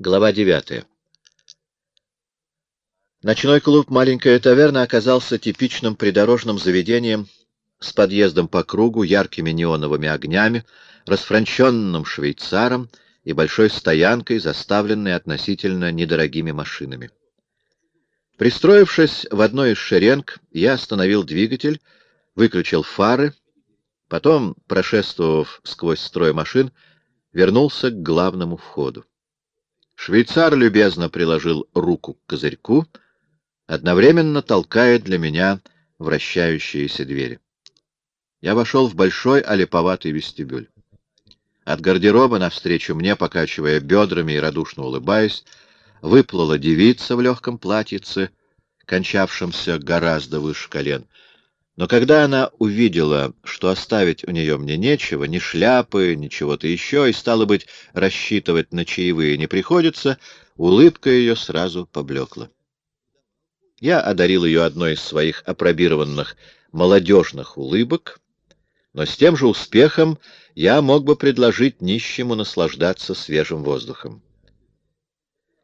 Глава девятая. Ночной клуб «Маленькая таверна» оказался типичным придорожным заведением с подъездом по кругу, яркими неоновыми огнями, расфранченным швейцаром и большой стоянкой, заставленной относительно недорогими машинами. Пристроившись в одной из шеренг, я остановил двигатель, выключил фары, потом, прошествовав сквозь строй машин, вернулся к главному входу. Швейцар любезно приложил руку к козырьку, одновременно толкая для меня вращающиеся двери. Я вошел в большой олиповатый вестибюль. От гардероба навстречу мне, покачивая бедрами и радушно улыбаясь, выплыла девица в легком платьице, кончавшемся гораздо выше колен — но когда она увидела, что оставить у нее мне нечего, ни шляпы, ни чего-то еще, и, стало быть, рассчитывать на чаевые не приходится, улыбка ее сразу поблекла. Я одарил ее одной из своих опробированных молодежных улыбок, но с тем же успехом я мог бы предложить нищему наслаждаться свежим воздухом.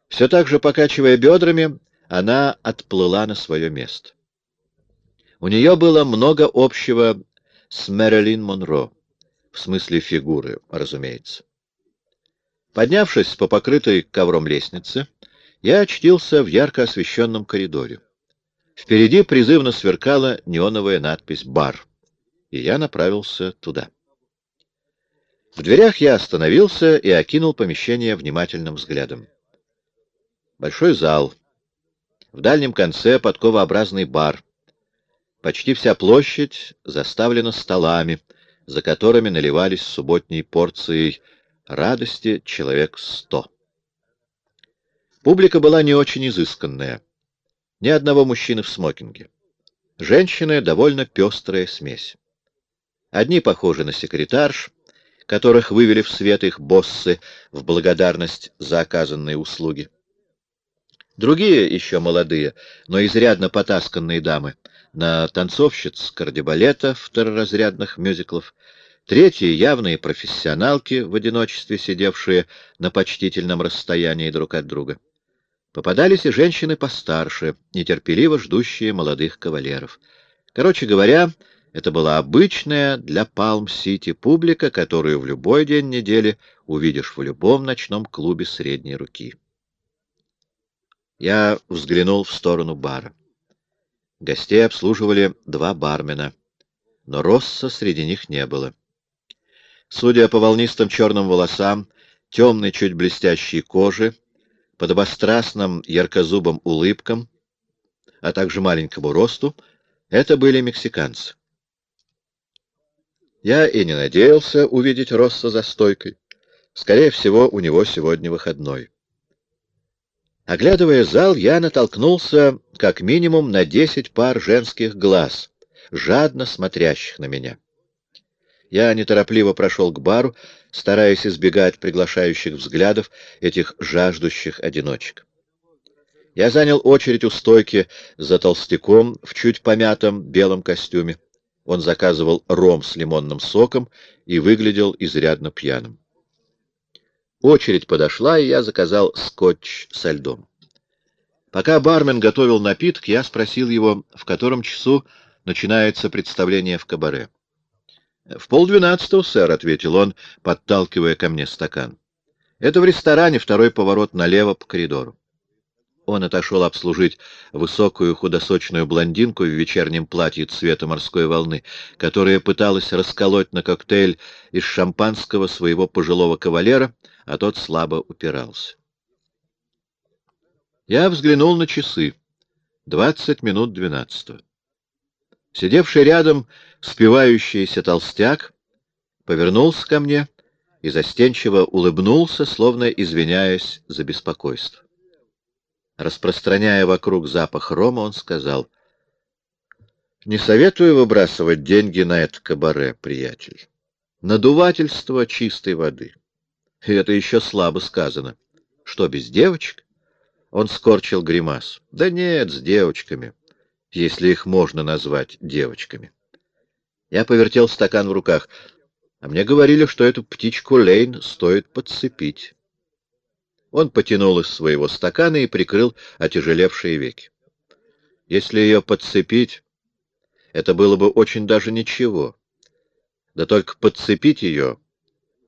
Все так же, покачивая бедрами, она отплыла на свое место. У нее было много общего с Мэрилин Монро, в смысле фигуры, разумеется. Поднявшись по покрытой ковром лестнице, я очтился в ярко освещенном коридоре. Впереди призывно сверкала неоновая надпись «Бар», и я направился туда. В дверях я остановился и окинул помещение внимательным взглядом. Большой зал. В дальнем конце подковообразный бар, Почти вся площадь заставлена столами, за которыми наливались субботней порцией радости человек сто. Публика была не очень изысканная. Ни одного мужчины в смокинге. Женщины — довольно пестрая смесь. Одни похожи на секретарш, которых вывели в свет их боссы в благодарность за оказанные услуги. Другие, еще молодые, но изрядно потасканные дамы, на танцовщиц кардебалета второразрядных мюзиклов, третьи — явные профессионалки, в одиночестве сидевшие на почтительном расстоянии друг от друга. Попадались и женщины постарше, нетерпеливо ждущие молодых кавалеров. Короче говоря, это была обычная для Палм-Сити публика, которую в любой день недели увидишь в любом ночном клубе средней руки. Я взглянул в сторону бара. Гостей обслуживали два бармена, но Росса среди них не было. Судя по волнистым черным волосам, темной чуть блестящей коже, подобострастным яркозубым улыбкам, а также маленькому росту, это были мексиканцы. Я и не надеялся увидеть Росса за стойкой. Скорее всего, у него сегодня выходной. Оглядывая зал, я натолкнулся как минимум на десять пар женских глаз, жадно смотрящих на меня. Я неторопливо прошел к бару, стараясь избегать приглашающих взглядов этих жаждущих одиночек. Я занял очередь у стойки за толстяком в чуть помятом белом костюме. Он заказывал ром с лимонным соком и выглядел изрядно пьяным. Очередь подошла, и я заказал скотч со льдом. Пока бармен готовил напиток, я спросил его, в котором часу начинается представление в кабаре. — В полдвенадцатого, сэр, — ответил он, подталкивая ко мне стакан. — Это в ресторане, второй поворот налево по коридору. Он отошел обслужить высокую худосочную блондинку в вечернем платье цвета морской волны, которая пыталась расколоть на коктейль из шампанского своего пожилого кавалера, а тот слабо упирался. Я взглянул на часы. Двадцать минут двенадцатого. Сидевший рядом спивающийся толстяк повернулся ко мне и застенчиво улыбнулся, словно извиняясь за беспокойство. Распространяя вокруг запах рома, он сказал, «Не советую выбрасывать деньги на это кабаре, приятель. Надувательство чистой воды. И это еще слабо сказано. Что, без девочек?» Он скорчил гримас. «Да нет, с девочками, если их можно назвать девочками». Я повертел стакан в руках. А мне говорили, что эту птичку Лейн стоит подцепить. Он потянул из своего стакана и прикрыл отяжелевшие веки. Если ее подцепить, это было бы очень даже ничего. Да только подцепить ее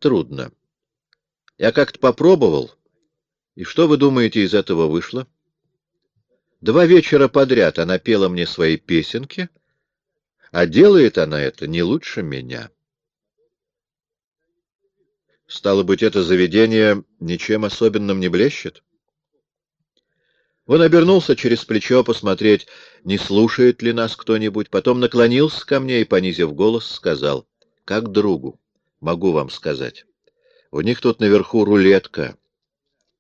трудно. Я как-то попробовал, и что вы думаете из этого вышло? Два вечера подряд она пела мне свои песенки, а делает она это не лучше меня. Стало быть, это заведение ничем особенным не блещет? Он обернулся через плечо посмотреть, не слушает ли нас кто-нибудь, потом наклонился ко мне и, понизив голос, сказал, как другу, могу вам сказать. У них тут наверху рулетка,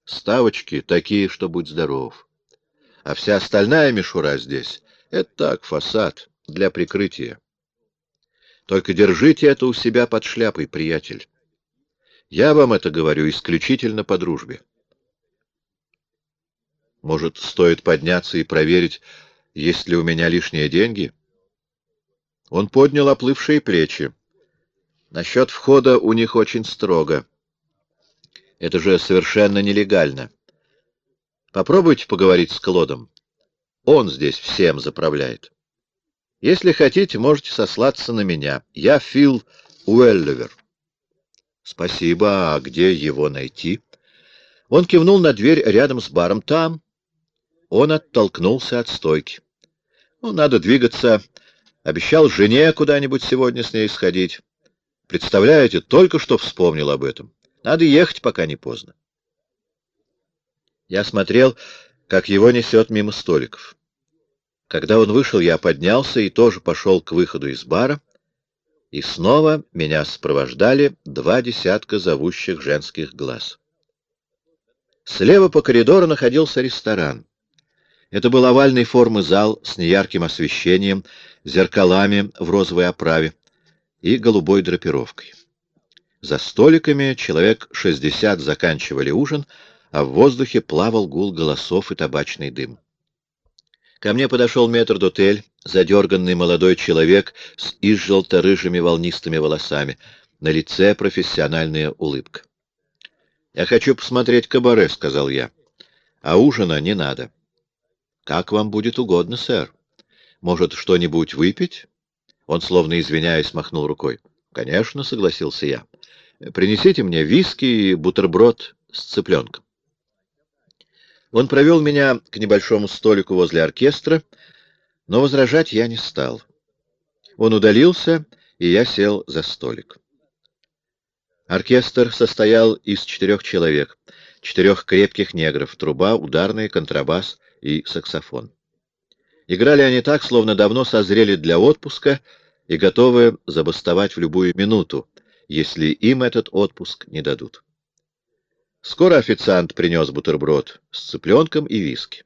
ставочки такие, что будь здоров. А вся остальная мишура здесь — это так, фасад, для прикрытия. Только держите это у себя под шляпой, приятель. Я вам это говорю исключительно по дружбе. Может, стоит подняться и проверить, есть ли у меня лишние деньги? Он поднял оплывшие плечи. Насчет входа у них очень строго. Это же совершенно нелегально. Попробуйте поговорить с Клодом. Он здесь всем заправляет. Если хотите, можете сослаться на меня. Я Фил Уэлловер. Спасибо. А где его найти? Он кивнул на дверь рядом с баром. Там. Он оттолкнулся от стойки. Ну, надо двигаться. Обещал жене куда-нибудь сегодня с ней сходить. Представляете, только что вспомнил об этом. Надо ехать, пока не поздно. Я смотрел, как его несет мимо столиков. Когда он вышел, я поднялся и тоже пошел к выходу из бара, и снова меня сопровождали два десятка зовущих женских глаз. Слева по коридору находился ресторан. Это был овальной формы зал с неярким освещением, зеркалами в розовой оправе и голубой драпировкой. За столиками человек шестьдесят заканчивали ужин, а в воздухе плавал гул голосов и табачный дым. Ко мне подошел метр-дотель, задерганный молодой человек с изжелто-рыжими волнистыми волосами. На лице профессиональная улыбка. «Я хочу посмотреть кабаре», — сказал я. «А ужина не надо». «Как вам будет угодно, сэр. Может, что-нибудь выпить?» Он, словно извиняясь, махнул рукой. «Конечно», — согласился я. «Принесите мне виски и бутерброд с цыпленком». Он провел меня к небольшому столику возле оркестра, но возражать я не стал. Он удалился, и я сел за столик. Оркестр состоял из четырех человек, четырех крепких негров, труба, ударный, контрабас и саксофон. Играли они так, словно давно созрели для отпуска и готовы забастовать в любую минуту, если им этот отпуск не дадут. Скоро официант принес бутерброд с цыпленком и виски.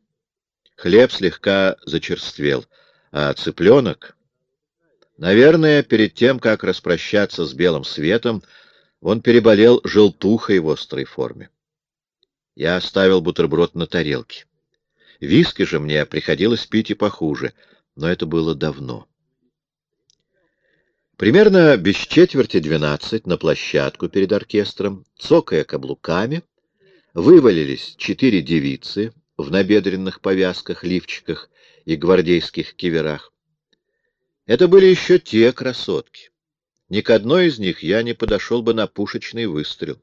Хлеб слегка зачерствел, а цыпленок... Наверное, перед тем, как распрощаться с белым светом, он переболел желтухой в острой форме. Я оставил бутерброд на тарелке. Виски же мне приходилось пить и похуже, но это было давно. Примерно без четверти двенадцать на площадку перед оркестром, цокая каблуками, вывалились четыре девицы в набедренных повязках, лифчиках и гвардейских киверах. Это были еще те красотки. Ни к одной из них я не подошел бы на пушечный выстрел.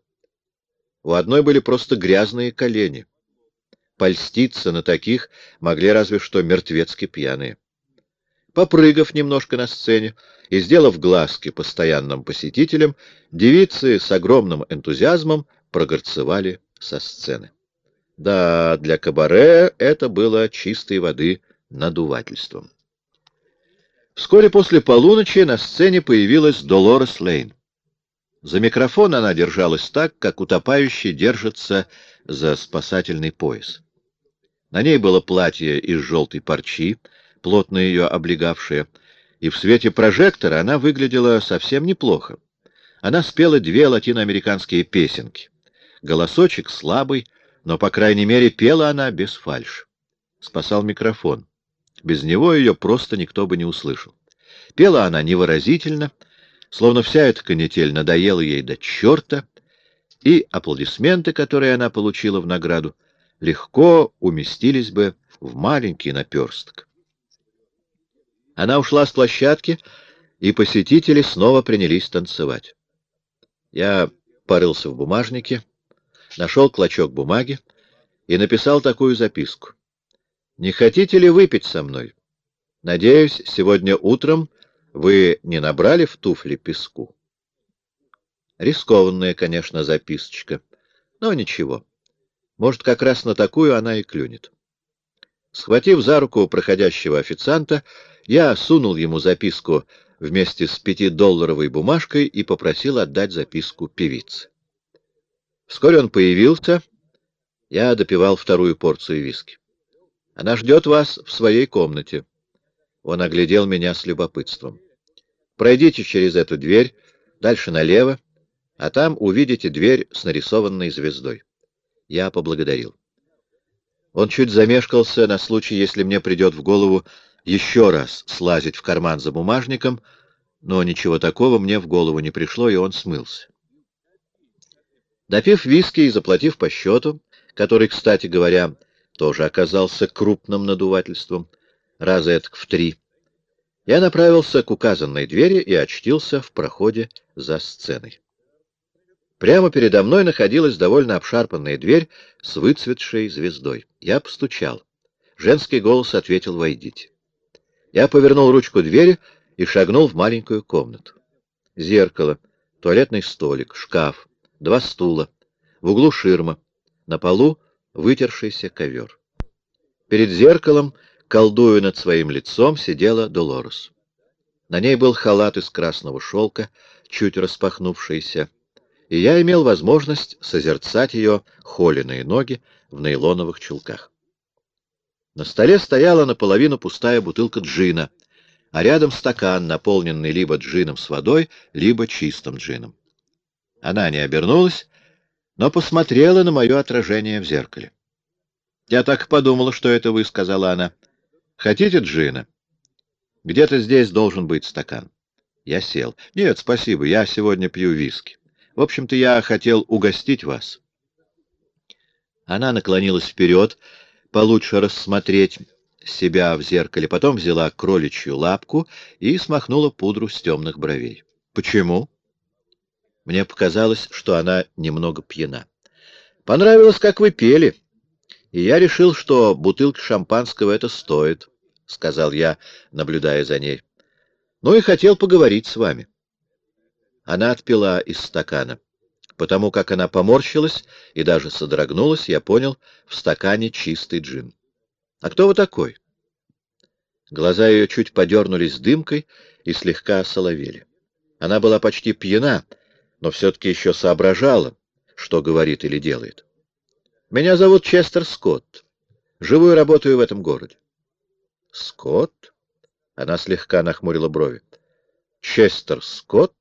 У одной были просто грязные колени. Польститься на таких могли разве что мертвецки пьяные. Попрыгав немножко на сцене и сделав глазки постоянным посетителям, девицы с огромным энтузиазмом прогорцевали со сцены. Да, для кабаре это было чистой воды надувательством. Вскоре после полуночи на сцене появилась Долорес Лейн. За микрофон она держалась так, как утопающий держится за спасательный пояс. На ней было платье из желтой парчи, плотно ее облегавшая, и в свете прожектора она выглядела совсем неплохо. Она спела две латиноамериканские песенки. Голосочек слабый, но, по крайней мере, пела она без фальши. Спасал микрофон. Без него ее просто никто бы не услышал. Пела она невыразительно, словно вся эта канитель надоела ей до черта, и аплодисменты, которые она получила в награду, легко уместились бы в маленький наперсток. Она ушла с площадки, и посетители снова принялись танцевать. Я порылся в бумажнике, нашел клочок бумаги и написал такую записку. «Не хотите ли выпить со мной? Надеюсь, сегодня утром вы не набрали в туфли песку?» Рискованная, конечно, записочка, но ничего. Может, как раз на такую она и клюнет. Схватив за руку проходящего официанта, я сунул ему записку вместе с пятидолларовой бумажкой и попросил отдать записку певице. Вскоре он появился, я допивал вторую порцию виски. Она ждет вас в своей комнате. Он оглядел меня с любопытством. Пройдите через эту дверь, дальше налево, а там увидите дверь с нарисованной звездой. Я поблагодарил. Он чуть замешкался на случай, если мне придет в голову еще раз слазить в карман за бумажником, но ничего такого мне в голову не пришло, и он смылся. Допив виски и заплатив по счету, который, кстати говоря, тоже оказался крупным надувательством, раза это в три, я направился к указанной двери и очтился в проходе за сценой. Прямо передо мной находилась довольно обшарпанная дверь с выцветшей звездой. Я постучал. Женский голос ответил «Войдите». Я повернул ручку двери и шагнул в маленькую комнату. Зеркало, туалетный столик, шкаф, два стула, в углу ширма, на полу вытершийся ковер. Перед зеркалом, колдуя над своим лицом, сидела Долорес. На ней был халат из красного шелка, чуть распахнувшийся, и я имел возможность созерцать ее холеные ноги в нейлоновых чулках. На столе стояла наполовину пустая бутылка джина, а рядом стакан, наполненный либо джином с водой, либо чистым джином. Она не обернулась, но посмотрела на мое отражение в зеркале. «Я так подумала, что это вы», — сказала она. «Хотите джина? Где-то здесь должен быть стакан». Я сел. «Нет, спасибо, я сегодня пью виски». В общем-то, я хотел угостить вас. Она наклонилась вперед, получше рассмотреть себя в зеркале, потом взяла кроличью лапку и смахнула пудру с темных бровей. Почему? Мне показалось, что она немного пьяна. Понравилось, как вы пели, и я решил, что бутылка шампанского это стоит, — сказал я, наблюдая за ней. Ну и хотел поговорить с вами. Она отпила из стакана. Потому как она поморщилась и даже содрогнулась, я понял, в стакане чистый джин. «А кто вы такой?» Глаза ее чуть подернулись дымкой и слегка осоловели. Она была почти пьяна, но все-таки еще соображала, что говорит или делает. «Меня зовут Честер Скотт. Живу и работаю в этом городе». «Скотт?» Она слегка нахмурила брови. «Честер Скотт?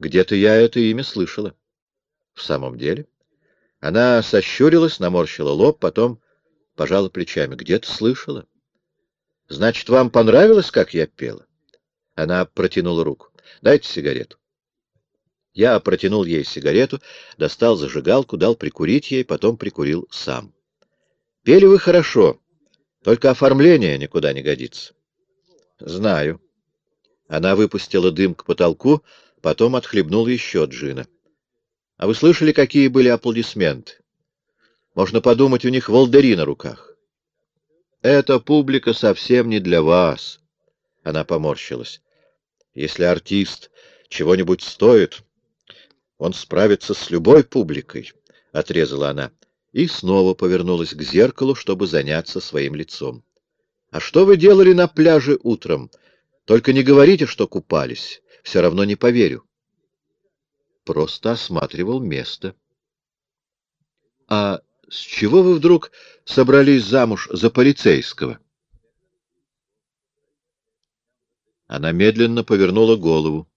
Где-то я это имя слышала. В самом деле? Она сощурилась, наморщила лоб, потом пожала плечами. Где-то слышала. Значит, вам понравилось, как я пела? Она протянула руку. Дайте сигарету. Я протянул ей сигарету, достал зажигалку, дал прикурить ей, потом прикурил сам. Пели вы хорошо, только оформление никуда не годится. Знаю. Она выпустила дым к потолку, потом отхлебнул еще джина. А вы слышали, какие были аплодисменты? Можно подумать, у них волдыри на руках. Эта публика совсем не для вас. Она поморщилась. Если артист чего-нибудь стоит, он справится с любой публикой, — отрезала она, и снова повернулась к зеркалу, чтобы заняться своим лицом. — А что вы делали на пляже утром? Только не говорите, что купались все равно не поверю. Просто осматривал место. — А с чего вы вдруг собрались замуж за полицейского? Она медленно повернула голову.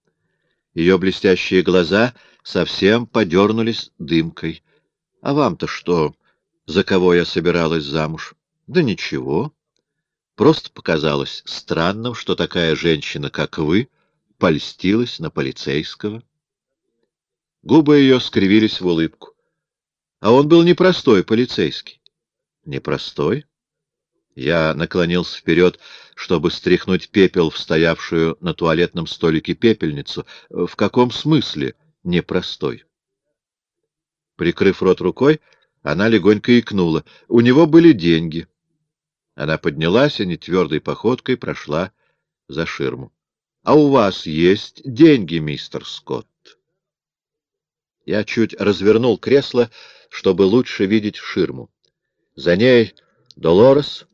Ее блестящие глаза совсем подернулись дымкой. — А вам-то что, за кого я собиралась замуж? — Да ничего. Просто показалось странным, что такая женщина, как вы, польстилась на полицейского. Губы ее скривились в улыбку. А он был непростой полицейский. Непростой? Я наклонился вперед, чтобы стряхнуть пепел в стоявшую на туалетном столике пепельницу. В каком смысле непростой? Прикрыв рот рукой, она легонько икнула. У него были деньги. Она поднялась и нетвердой походкой прошла за ширму. — А у вас есть деньги, мистер Скотт? Я чуть развернул кресло, чтобы лучше видеть ширму. За ней Долорес,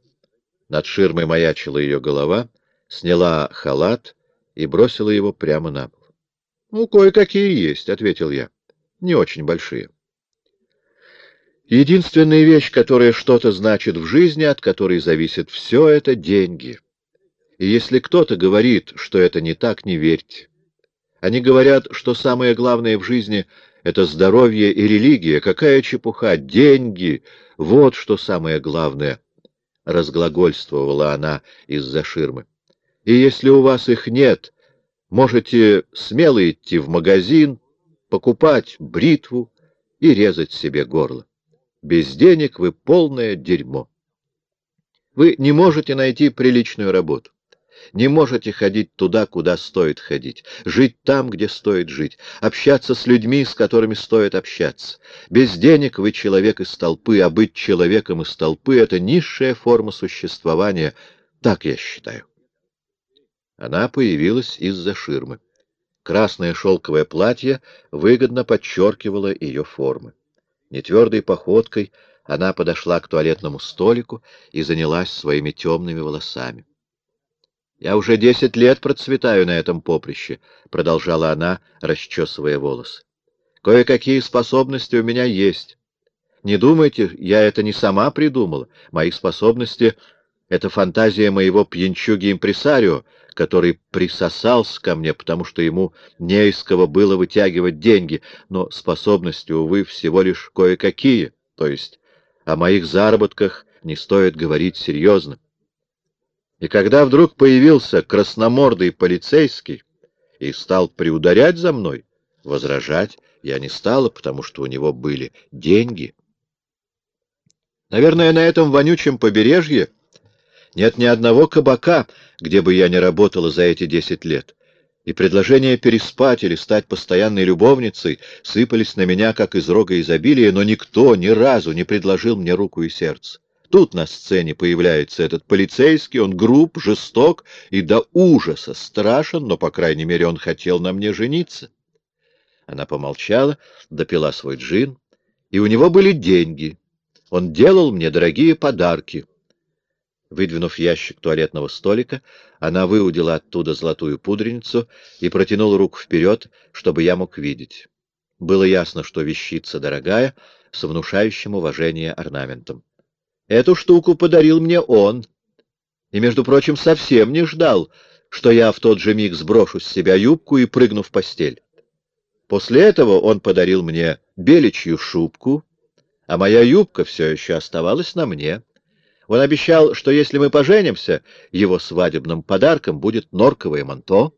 над ширмой маячила ее голова, сняла халат и бросила его прямо на пол. — Ну, кое-какие есть, — ответил я. — Не очень большие. Единственная вещь, которая что-то значит в жизни, от которой зависит все, — это деньги. И если кто-то говорит, что это не так, не верьте. Они говорят, что самое главное в жизни — это здоровье и религия. Какая чепуха! Деньги! Вот что самое главное! — разглагольствовала она из-за ширмы. И если у вас их нет, можете смело идти в магазин, покупать бритву и резать себе горло. Без денег вы полное дерьмо. Вы не можете найти приличную работу. Не можете ходить туда, куда стоит ходить, жить там, где стоит жить, общаться с людьми, с которыми стоит общаться. Без денег вы человек из толпы, а быть человеком из толпы — это низшая форма существования. Так я считаю. Она появилась из-за ширмы. Красное шелковое платье выгодно подчеркивало ее формы. Нетвердой походкой она подошла к туалетному столику и занялась своими темными волосами. «Я уже десять лет процветаю на этом поприще», — продолжала она, расчесывая волосы. «Кое-какие способности у меня есть. Не думайте, я это не сама придумала. Мои способности — это фантазия моего пьянчуги-импресарио, который присосался ко мне, потому что ему не из кого было вытягивать деньги, но способности, увы, всего лишь кое-какие, то есть о моих заработках не стоит говорить серьезно. И когда вдруг появился красномордый полицейский и стал приударять за мной, возражать я не стала, потому что у него были деньги. Наверное, на этом вонючем побережье нет ни одного кабака, где бы я не работала за эти десять лет. И предложения переспать или стать постоянной любовницей сыпались на меня, как из рога изобилия, но никто ни разу не предложил мне руку и сердце. Тут на сцене появляется этот полицейский, он груб, жесток и до ужаса страшен, но, по крайней мере, он хотел на мне жениться. Она помолчала, допила свой джин, и у него были деньги. Он делал мне дорогие подарки. Выдвинув ящик туалетного столика, она выудила оттуда золотую пудреницу и протянула руку вперед, чтобы я мог видеть. Было ясно, что вещица дорогая, с внушающим уважение орнаментом. Эту штуку подарил мне он. И, между прочим, совсем не ждал, что я в тот же миг сброшу с себя юбку и прыгну в постель. После этого он подарил мне беличью шубку, а моя юбка все еще оставалась на мне. Он обещал, что если мы поженимся, его свадебным подарком будет норковое манто.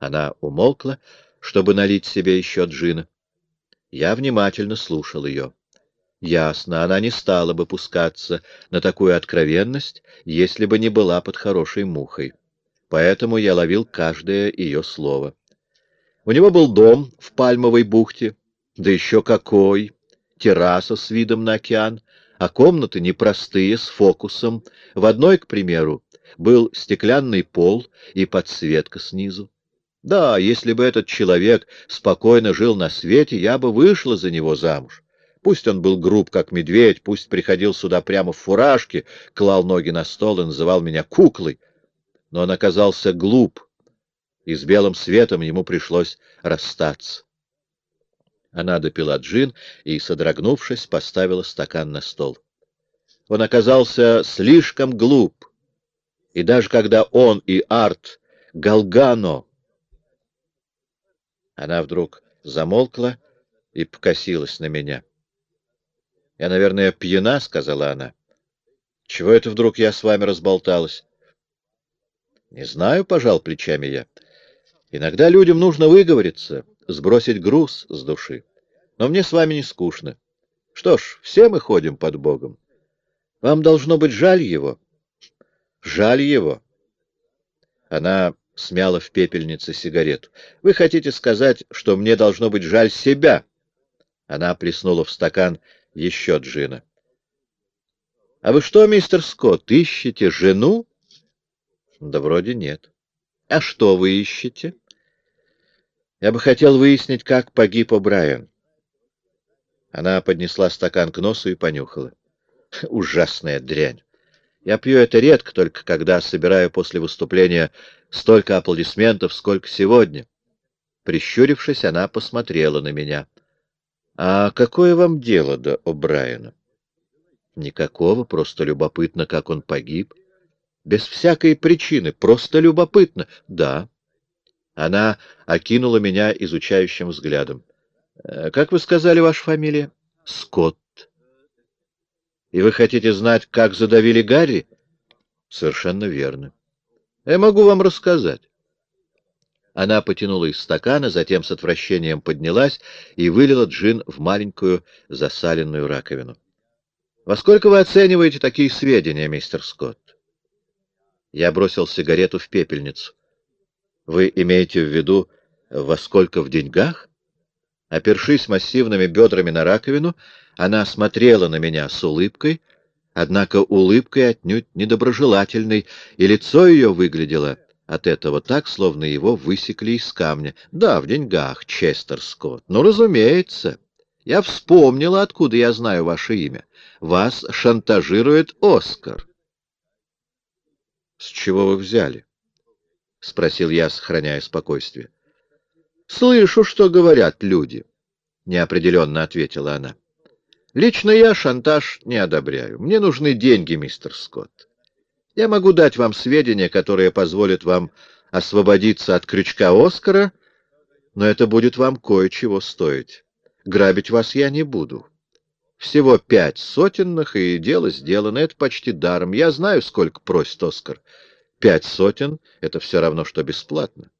Она умолкла, чтобы налить себе еще джина. Я внимательно слушал ее. Ясно, она не стала бы пускаться на такую откровенность, если бы не была под хорошей мухой. Поэтому я ловил каждое ее слово. У него был дом в Пальмовой бухте, да еще какой, терраса с видом на океан, а комнаты непростые, с фокусом. В одной, к примеру, был стеклянный пол и подсветка снизу. Да, если бы этот человек спокойно жил на свете, я бы вышла за него замуж. Пусть он был груб, как медведь, пусть приходил сюда прямо в фуражке, клал ноги на стол и называл меня куклой, но он оказался глуп, и с белым светом ему пришлось расстаться. Она допила джин и, содрогнувшись, поставила стакан на стол. Он оказался слишком глуп, и даже когда он и Арт Галгано... Она вдруг замолкла и покосилась на меня. — Я, наверное, пьяна, — сказала она. — Чего это вдруг я с вами разболталась? — Не знаю, — пожал плечами я. — Иногда людям нужно выговориться. сбросить груз с души. Но мне с вами не скучно. Что ж, все мы ходим под Богом. Вам должно быть жаль его. Жаль его. Она смяла в пепельнице сигарету. Вы хотите сказать, что мне должно быть жаль себя? Она плеснула в стакан еще джина. — А вы что, мистер Скотт, ищете жену? — Да вроде нет. — А что вы ищете? — Я бы хотел выяснить, как погиб О'Брайен. Она поднесла стакан к носу и понюхала. — Ужасная дрянь. Я пью это редко, только когда собираю после выступления столько аплодисментов, сколько сегодня. Прищурившись, она посмотрела на меня. — А какое вам дело до О'Брайена? Никакого, просто любопытно, как он погиб. Без всякой причины, просто любопытно. Да. Она окинула меня изучающим взглядом. Э, как вы сказали, ваша фамилия? Скотт. И вы хотите знать, как задавили Гарри? Совершенно верно. Я могу вам рассказать. Она потянула из стакана, затем с отвращением поднялась и вылила джин в маленькую засаленную раковину. Во сколько вы оцениваете такие сведения, мистер Скотт? Я бросил сигарету в пепельницу. Вы имеете в виду, во сколько в деньгах? Опершись массивными бедрами на раковину, она смотрела на меня с улыбкой, однако улыбкой отнюдь недоброжелательной, и лицо ее выглядело от этого так, словно его высекли из камня. Да, в деньгах, Честер Скотт. Ну, разумеется. Я вспомнила, откуда я знаю ваше имя. Вас шантажирует Оскар. — С чего вы взяли? — спросил я, сохраняя спокойствие. — Слышу, что говорят люди, — неопределенно ответила она. — Лично я шантаж не одобряю. Мне нужны деньги, мистер Скотт. Я могу дать вам сведения, которые позволят вам освободиться от крючка Оскара, но это будет вам кое-чего стоить. Грабить вас я не буду. Всего пять сотенных, и дело сделано. Это почти даром. Я знаю, сколько просит Оскар. Пять сотен — это все равно, что бесплатно.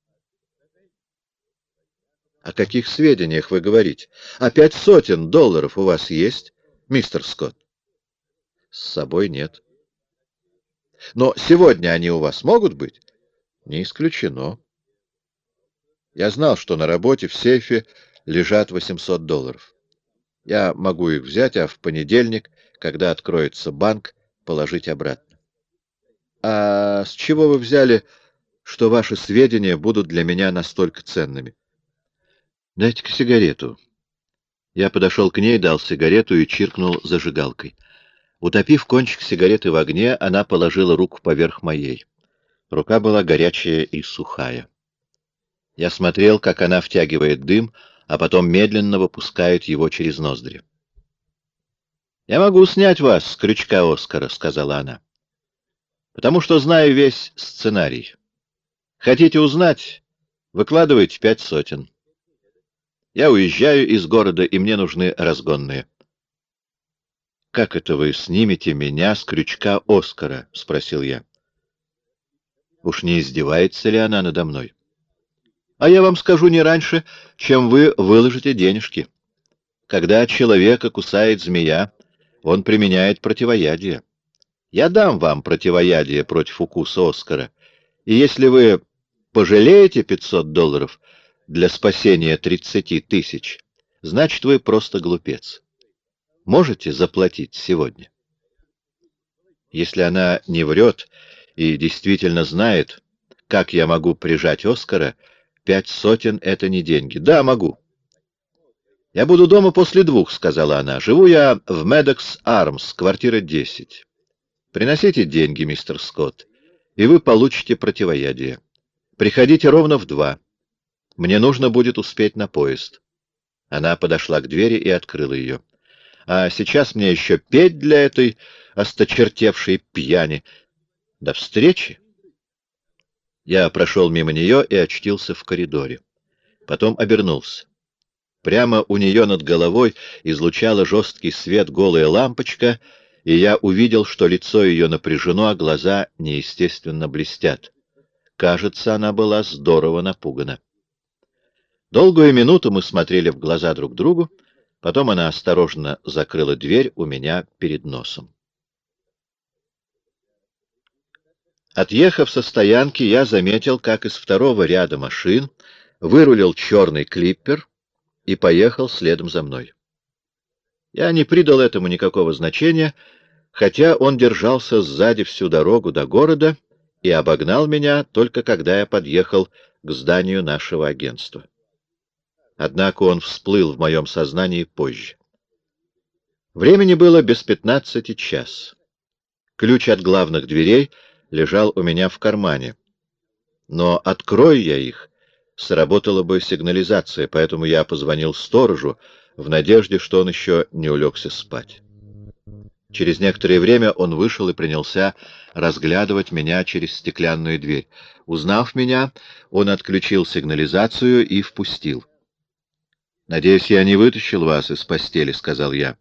О каких сведениях вы говорите? А пять сотен долларов у вас есть, мистер Скотт? С собой нет. Но сегодня они у вас могут быть? Не исключено. Я знал, что на работе в сейфе лежат 800 долларов. Я могу их взять, а в понедельник, когда откроется банк, положить обратно. А с чего вы взяли, что ваши сведения будут для меня настолько ценными? Дайте-ка сигарету. Я подошел к ней, дал сигарету и чиркнул зажигалкой. Утопив кончик сигареты в огне, она положила руку поверх моей. Рука была горячая и сухая. Я смотрел, как она втягивает дым, а потом медленно выпускает его через ноздри. «Я могу снять вас с крючка Оскара», — сказала она, — «потому что знаю весь сценарий. Хотите узнать? Выкладывайте пять сотен. Я уезжаю из города, и мне нужны разгонные». «Как это вы снимете меня с крючка Оскара?» — спросил я. «Уж не издевается ли она надо мной?» А я вам скажу не раньше, чем вы выложите денежки. Когда человека кусает змея, он применяет противоядие. Я дам вам противоядие против укуса Оскара, и если вы пожалеете 500 долларов для спасения 30 тысяч, значит, вы просто глупец. Можете заплатить сегодня? Если она не врет и действительно знает, как я могу прижать Оскара, Пять сотен — это не деньги. Да, могу. Я буду дома после двух, — сказала она. Живу я в Медекс Армс, квартира десять. Приносите деньги, мистер Скотт, и вы получите противоядие. Приходите ровно в два. Мне нужно будет успеть на поезд. Она подошла к двери и открыла ее. А сейчас мне еще петь для этой осточертевшей пьяни. До встречи! Я прошел мимо нее и очтился в коридоре. Потом обернулся. Прямо у нее над головой излучала жесткий свет голая лампочка, и я увидел, что лицо ее напряжено, а глаза неестественно блестят. Кажется, она была здорово напугана. Долгую минуту мы смотрели в глаза друг другу, потом она осторожно закрыла дверь у меня перед носом. Отъехав со стоянки, я заметил, как из второго ряда машин вырулил черный клиппер и поехал следом за мной. Я не придал этому никакого значения, хотя он держался сзади всю дорогу до города и обогнал меня только когда я подъехал к зданию нашего агентства. Однако он всплыл в моем сознании позже. Времени было без пятнадцати час. Ключ от главных дверей лежал у меня в кармане. Но, открой я их, сработала бы сигнализация, поэтому я позвонил сторожу в надежде, что он еще не улегся спать. Через некоторое время он вышел и принялся разглядывать меня через стеклянную дверь. Узнав меня, он отключил сигнализацию и впустил. «Надеюсь, я не вытащил вас из постели», — сказал я.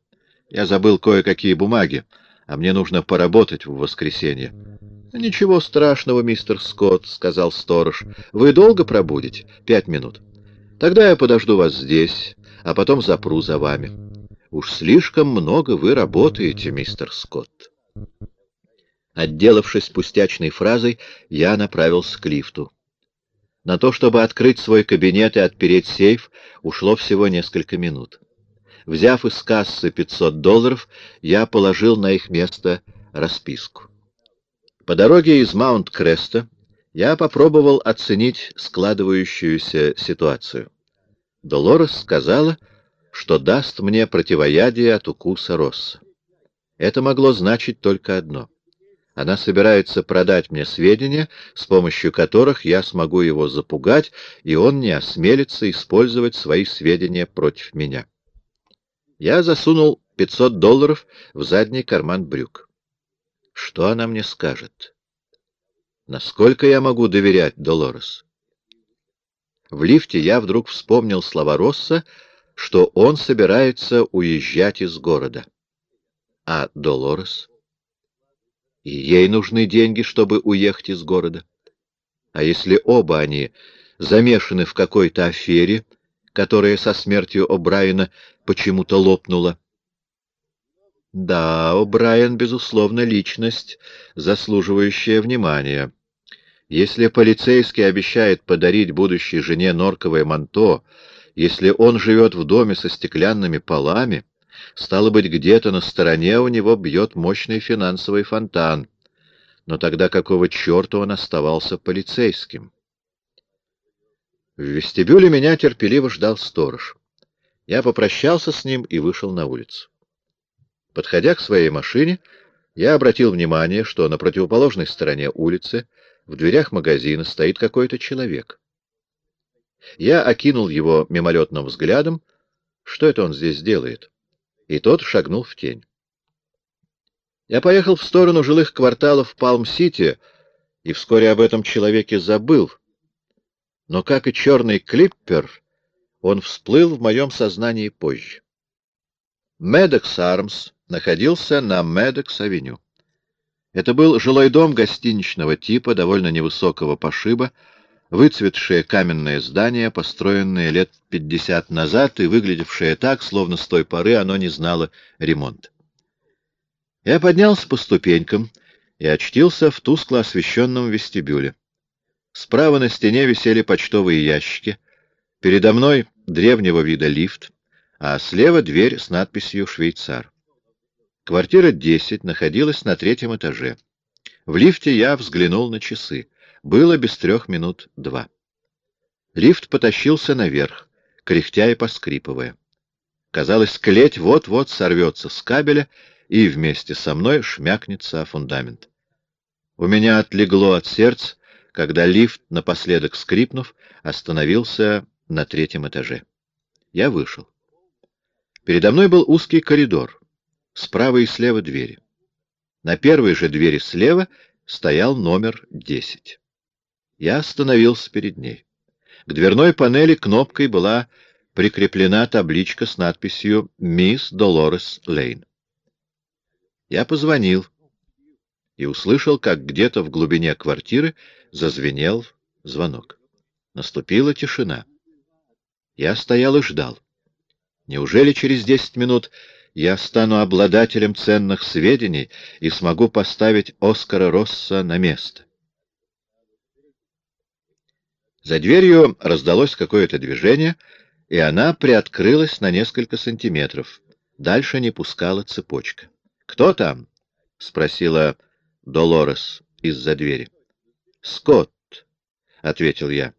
«Я забыл кое-какие бумаги, а мне нужно поработать в воскресенье». «Ничего страшного, мистер Скотт», — сказал сторож. «Вы долго пробудете?» «Пять минут». «Тогда я подожду вас здесь, а потом запру за вами». «Уж слишком много вы работаете, мистер Скотт». Отделавшись пустячной фразой, я направился к лифту. На то, чтобы открыть свой кабинет и отпереть сейф, ушло всего несколько минут. Взяв из кассы 500 долларов, я положил на их место расписку. По дороге из Маунт-Креста я попробовал оценить складывающуюся ситуацию. Долорес сказала, что даст мне противоядие от укуса Росса. Это могло значить только одно — она собирается продать мне сведения, с помощью которых я смогу его запугать, и он не осмелится использовать свои сведения против меня. Я засунул 500 долларов в задний карман брюк. Что она мне скажет? Насколько я могу доверять Долорес? В лифте я вдруг вспомнил слова Росса, что он собирается уезжать из города. А Долорес? И ей нужны деньги, чтобы уехать из города. А если оба они замешаны в какой-то афере, которая со смертью О'Брайена почему-то лопнула? Да, О'Брайен, безусловно, личность, заслуживающая внимания. Если полицейский обещает подарить будущей жене норковое манто, если он живет в доме со стеклянными полами, Стало быть, где-то на стороне у него бьет мощный финансовый фонтан. Но тогда какого черта он оставался полицейским? В вестибюле меня терпеливо ждал сторож. Я попрощался с ним и вышел на улицу. Подходя к своей машине, я обратил внимание, что на противоположной стороне улицы, в дверях магазина, стоит какой-то человек. Я окинул его мимолетным взглядом. Что это он здесь делает? И тот шагнул в тень. Я поехал в сторону жилых кварталов Палм-Сити и вскоре об этом человеке забыл. Но, как и черный клиппер, он всплыл в моем сознании позже. Медекс Армс находился на Медекс-авеню. Это был жилой дом гостиничного типа, довольно невысокого пошиба, выцветшее каменное здание, построенное лет пятьдесят назад и выглядевшее так, словно с той поры оно не знало ремонта. Я поднялся по ступенькам и очтился в тускло освещенном вестибюле. Справа на стене висели почтовые ящики, передо мной древнего вида лифт, а слева дверь с надписью «Швейцар». Квартира 10 находилась на третьем этаже. В лифте я взглянул на часы. Было без трех минут два. Лифт потащился наверх, кряхтя и поскрипывая. Казалось, клеть вот-вот сорвется с кабеля и вместе со мной шмякнется о фундамент. У меня отлегло от сердца, когда лифт, напоследок скрипнув, остановился на третьем этаже. Я вышел. Передо мной был узкий коридор, справа и слева двери. На первой же двери слева стоял номер десять. Я остановился перед ней. К дверной панели кнопкой была прикреплена табличка с надписью «Мисс Долорес Лейн». Я позвонил и услышал, как где-то в глубине квартиры зазвенел звонок. Наступила тишина. Я стоял и ждал. Неужели через десять минут я стану обладателем ценных сведений и смогу поставить Оскара Росса на место? За дверью раздалось какое-то движение, и она приоткрылась на несколько сантиметров. Дальше не пускала цепочка. «Кто там?» — спросила Долорес из-за двери. «Скотт», — ответил я.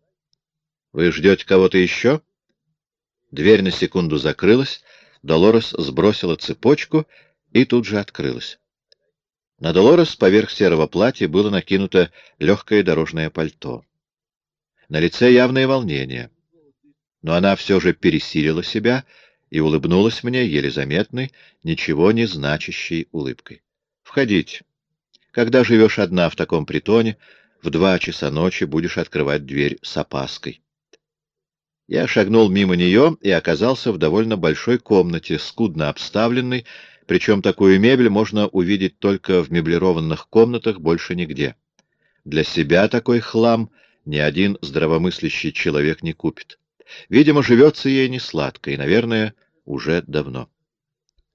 «Вы ждете кого-то еще?» Дверь на секунду закрылась, Долорес сбросила цепочку и тут же открылась. На Долорес поверх серого платья было накинуто легкое дорожное пальто. На лице явное волнение. Но она все же пересилила себя и улыбнулась мне еле заметной, ничего не значащей улыбкой. «Входите. Когда живешь одна в таком притоне, в два часа ночи будешь открывать дверь с опаской». Я шагнул мимо нее и оказался в довольно большой комнате, скудно обставленной, причем такую мебель можно увидеть только в меблированных комнатах, больше нигде. Для себя такой хлам ни один здравомыслящий человек не купит. Видимо, живется ей не сладко, и, наверное, уже давно.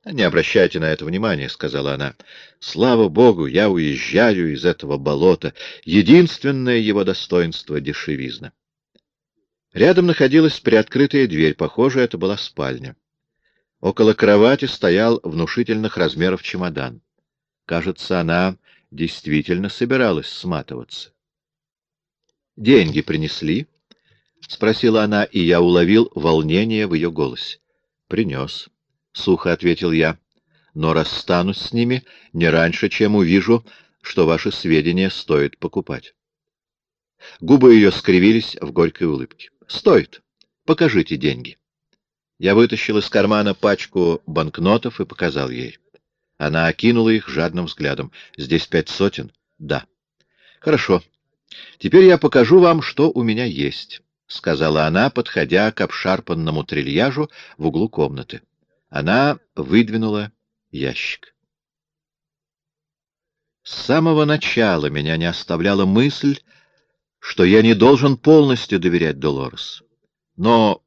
— Не обращайте на это внимания, — сказала она. — Слава Богу, я уезжаю из этого болота. Единственное его достоинство — дешевизна. Рядом находилась приоткрытая дверь, похоже, это была спальня. Около кровати стоял внушительных размеров чемодан. Кажется, она действительно собиралась сматываться. «Деньги принесли?» — спросила она, и я уловил волнение в ее голосе. «Принес», — сухо ответил я, — «но расстанусь с ними не раньше, чем увижу, что ваши сведения стоит покупать». Губы ее скривились в горькой улыбке. «Стоит. Покажите деньги». Я вытащил из кармана пачку банкнотов и показал ей. Она окинула их жадным взглядом. «Здесь пять сотен?» «Да». «Хорошо. Теперь я покажу вам, что у меня есть». — сказала она, подходя к обшарпанному трильяжу в углу комнаты. Она выдвинула ящик. С самого начала меня не оставляла мысль, что я не должен полностью доверять Долорес. Но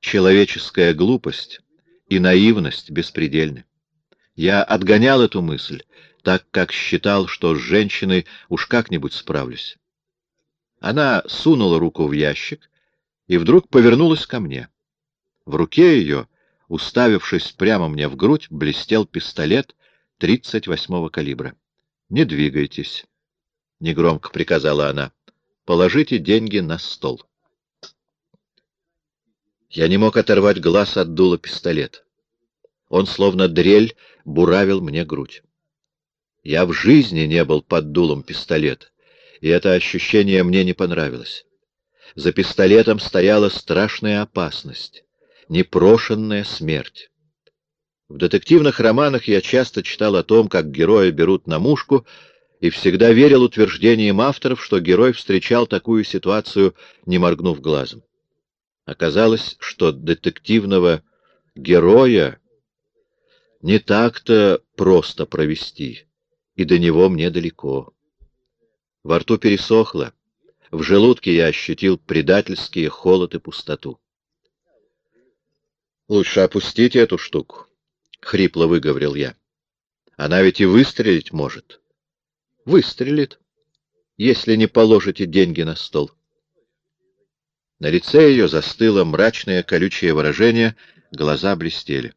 человеческая глупость и наивность беспредельны. Я отгонял эту мысль, так как считал, что с женщиной уж как-нибудь справлюсь. Она сунула руку в ящик и вдруг повернулась ко мне. В руке ее, уставившись прямо мне в грудь, блестел пистолет 38-го калибра. «Не двигайтесь», — негромко приказала она. «Положите деньги на стол». Я не мог оторвать глаз от дула пистолета. Он, словно дрель, буравил мне грудь. Я в жизни не был под дулом пистолета, и это ощущение мне не понравилось. За пистолетом стояла страшная опасность, непрошенная смерть. В детективных романах я часто читал о том, как героя берут на мушку, и всегда верил утверждениям авторов, что герой встречал такую ситуацию, не моргнув глазом. Оказалось, что детективного героя не так-то просто провести, и до него мне далеко. Во рту пересохло. В желудке я ощутил предательский холод и пустоту. «Лучше опустите эту штуку», — хрипло выговорил я. «Она ведь и выстрелить может». «Выстрелит, если не положите деньги на стол». На лице ее застыло мрачное колючее выражение, глаза блестели.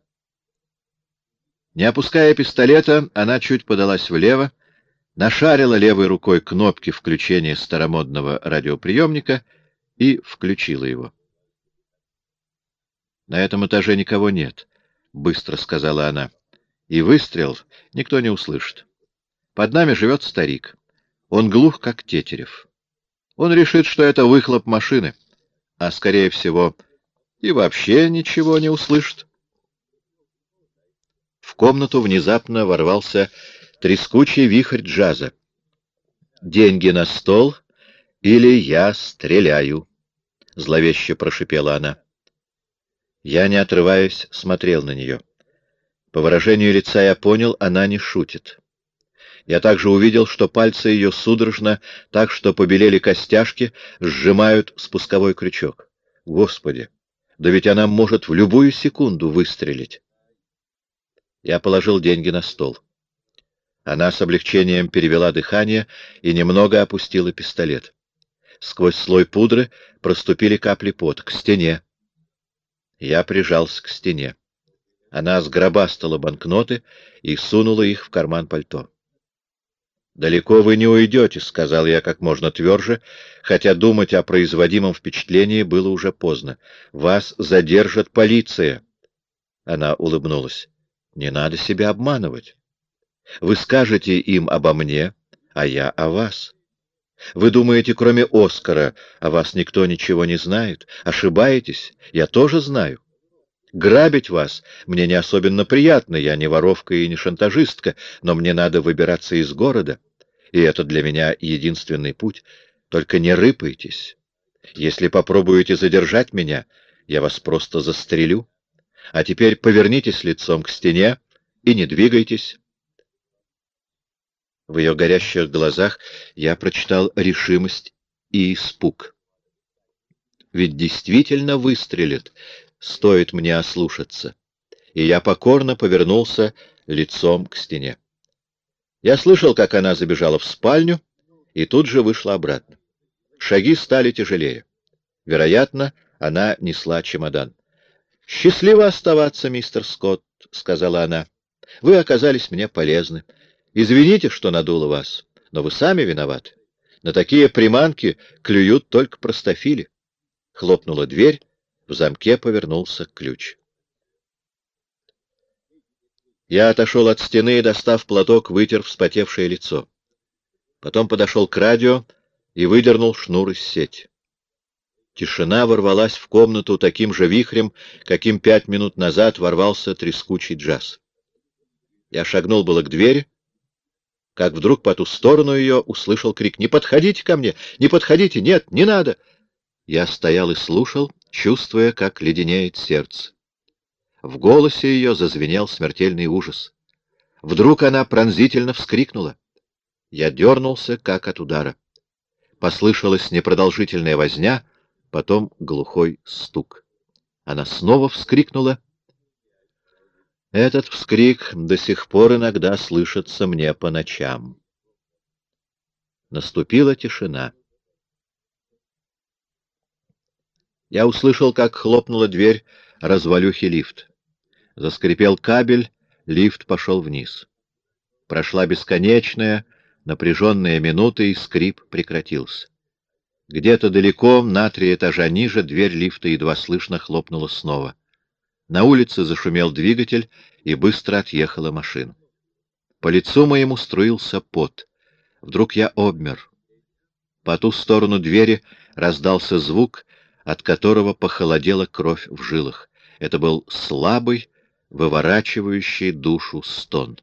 Не опуская пистолета, она чуть подалась влево, нашарила левой рукой кнопки включения старомодного радиоприемника и включила его. «На этом этаже никого нет», — быстро сказала она. «И выстрел никто не услышит. Под нами живет старик. Он глух, как тетерев. Он решит, что это выхлоп машины, а, скорее всего, и вообще ничего не услышит». В комнату внезапно ворвался трескучий вихрь джаза. «Деньги на стол, или я стреляю», — зловеще прошипела она. Я, не отрываясь, смотрел на нее. По выражению лица я понял, она не шутит. Я также увидел, что пальцы ее судорожно, так что побелели костяшки, сжимают спусковой крючок. Господи! Да ведь она может в любую секунду выстрелить. Я положил деньги на стол. Она с облегчением перевела дыхание и немного опустила пистолет. Сквозь слой пудры проступили капли пот. К стене. Я прижался к стене. Она сгробастала банкноты и сунула их в карман пальто. «Далеко вы не уйдете», — сказал я как можно тверже, хотя думать о производимом впечатлении было уже поздно. «Вас задержит полиция». Она улыбнулась. «Не надо себя обманывать. Вы скажете им обо мне, а я о вас. Вы думаете, кроме Оскара, о вас никто ничего не знает? Ошибаетесь, я тоже знаю. Грабить вас мне не особенно приятно, я не воровка и не шантажистка, но мне надо выбираться из города, и это для меня единственный путь. Только не рыпайтесь. Если попробуете задержать меня, я вас просто застрелю. А теперь повернитесь лицом к стене и не двигайтесь. В ее горящих глазах я прочитал решимость и испуг. Ведь действительно выстрелит, стоит мне ослушаться. И я покорно повернулся лицом к стене. Я слышал, как она забежала в спальню и тут же вышла обратно. Шаги стали тяжелее. Вероятно, она несла чемодан. «Счастливо оставаться, мистер Скотт», — сказала она. «Вы оказались мне полезны. Извините, что надуло вас, но вы сами виноваты. На такие приманки клюют только простофили». Хлопнула дверь, в замке повернулся ключ. Я отошел от стены и, достав платок, вытер вспотевшее лицо. Потом подошел к радио и выдернул шнур из сети. Тишина ворвалась в комнату таким же вихрем, каким пять минут назад ворвался трескучий джаз. Я шагнул было к двери, как вдруг по ту сторону ее услышал крик «Не подходите ко мне! Не подходите! Нет, не надо!» Я стоял и слушал, чувствуя, как леденеет сердце. В голосе ее зазвенел смертельный ужас. Вдруг она пронзительно вскрикнула. Я дернулся, как от удара. Послышалась непродолжительная возня, потом глухой стук. Она снова вскрикнула. Этот вскрик до сих пор иногда слышится мне по ночам. Наступила тишина. Я услышал, как хлопнула дверь развалюхи лифт. Заскрипел кабель, лифт пошел вниз. Прошла бесконечная, напряженная минута, и скрип прекратился. Где-то далеко, на три этажа ниже, дверь лифта едва слышно хлопнула снова. На улице зашумел двигатель, и быстро отъехала машина. По лицу моему струился пот. Вдруг я обмер. По ту сторону двери раздался звук, от которого похолодела кровь в жилах. Это был слабый, выворачивающий душу стон.